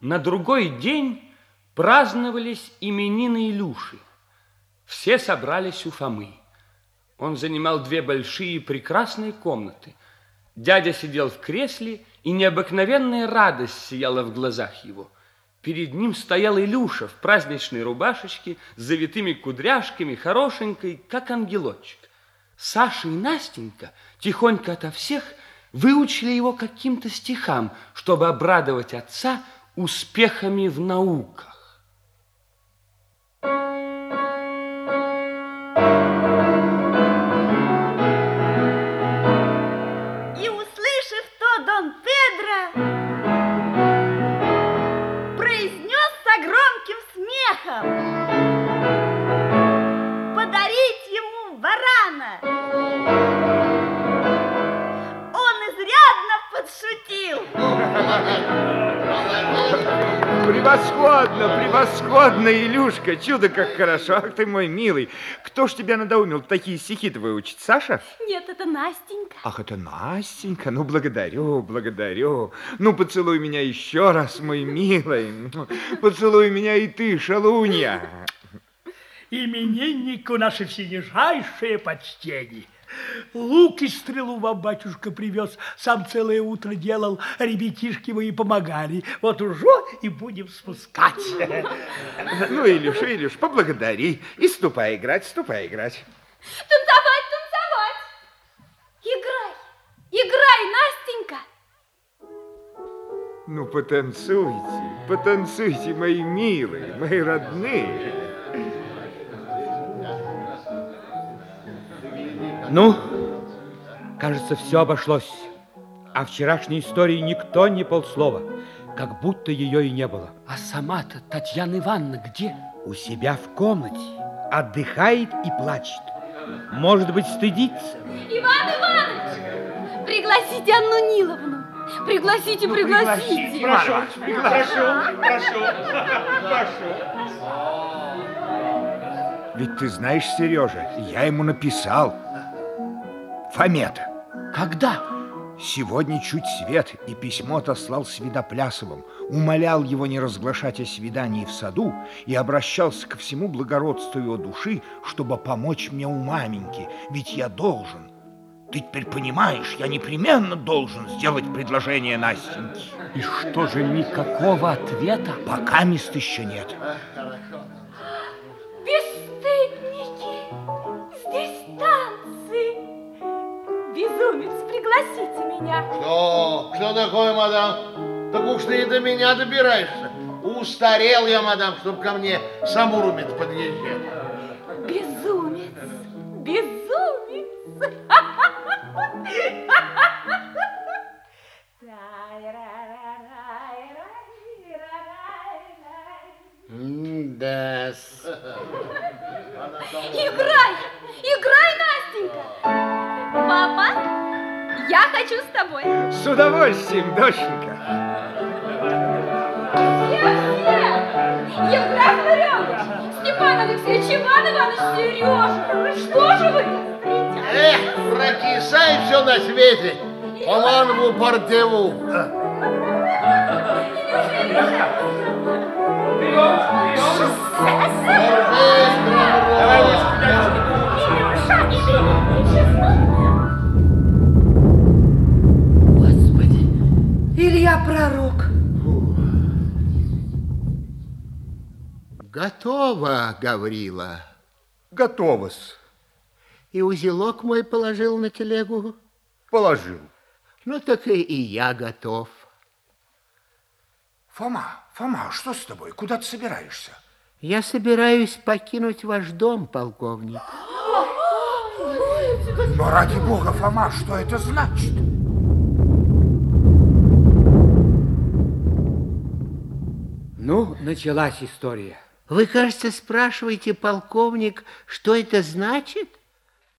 На другой день праздновались именины Илюши. Все собрались у Фомы. Он занимал две большие прекрасные комнаты. Дядя сидел в кресле, и необыкновенная радость сияла в глазах его. Перед ним стоял Илюша в праздничной рубашечке с завитыми кудряшками, хорошенькой, как ангелочек. Саша и Настенька тихонько ото всех выучили его каким-то стихам, чтобы обрадовать отца – успехами в науках. Подшутил. Превосходно, превосходно, Илюшка, чудо как хорошо. Ах ты мой милый, кто ж тебя надоумил такие стихи-то выучить, Саша? Нет, это Настенька. Ах, это Настенька, ну благодарю, благодарю. Ну поцелуй меня еще раз, мой милый. Поцелуй меня и ты, шалунья. Имениннику наше всенижайшее почтение. Лук и стрелу вам батюшка привез, сам целое утро делал, ребятишки мои помогали. Вот уже и будем спускать. Ну, Илюш, Илюш, поблагодари и ступай играть, ступай играть. Танцевать, танцевать. Играй, играй, Настенька. Ну, потанцуйте, потанцуйте, мои милые, мои родные. Ну, кажется, все обошлось. О вчерашней истории никто не полслова, как будто ее и не было. А сама-то Татьяна Ивановна где? У себя в комнате, отдыхает и плачет. Может быть, стыдится. Иван Иванович, пригласите Анну Ниловну. Пригласите, ну, пригласите. Прошу, прошу, прошу, прошу. Ведь ты знаешь, Сережа, я ему написал. Фомета. Когда? Сегодня чуть свет, и письмо отослал Свидоплясовым, умолял его не разглашать о свидании в саду и обращался ко всему благородству его души, чтобы помочь мне у маменьки, ведь я должен. Ты теперь понимаешь, я непременно должен сделать предложение Настеньке. И что же, никакого ответа? Пока мест еще нет. Пригласите меня. Кто? Кто такой, мадам? Так уж ты и до меня добираешься. Устарел я, мадам, чтобы ко мне самурумец подъезжать. Безумец, безумец. Да. Играй, играй, Настенька. Папа, я хочу с тобой. С удовольствием, доченька. Все-все! Евграф Ларионович, Степан Алексеевич, Иван Иванович, Сережа, что же вы? Эх, прокисай все на свете. По мангу портеву. Давай Пророк. Готово, Гаврила. Готово-с. И узелок мой положил на телегу? Положил. Ну, так и, и я готов. Фома, Фома, что с тобой? Куда ты собираешься? Я собираюсь покинуть ваш дом, полковник. Но ради бога, Фома, что это значит? Ну, началась история. Вы, кажется, спрашиваете, полковник, что это значит?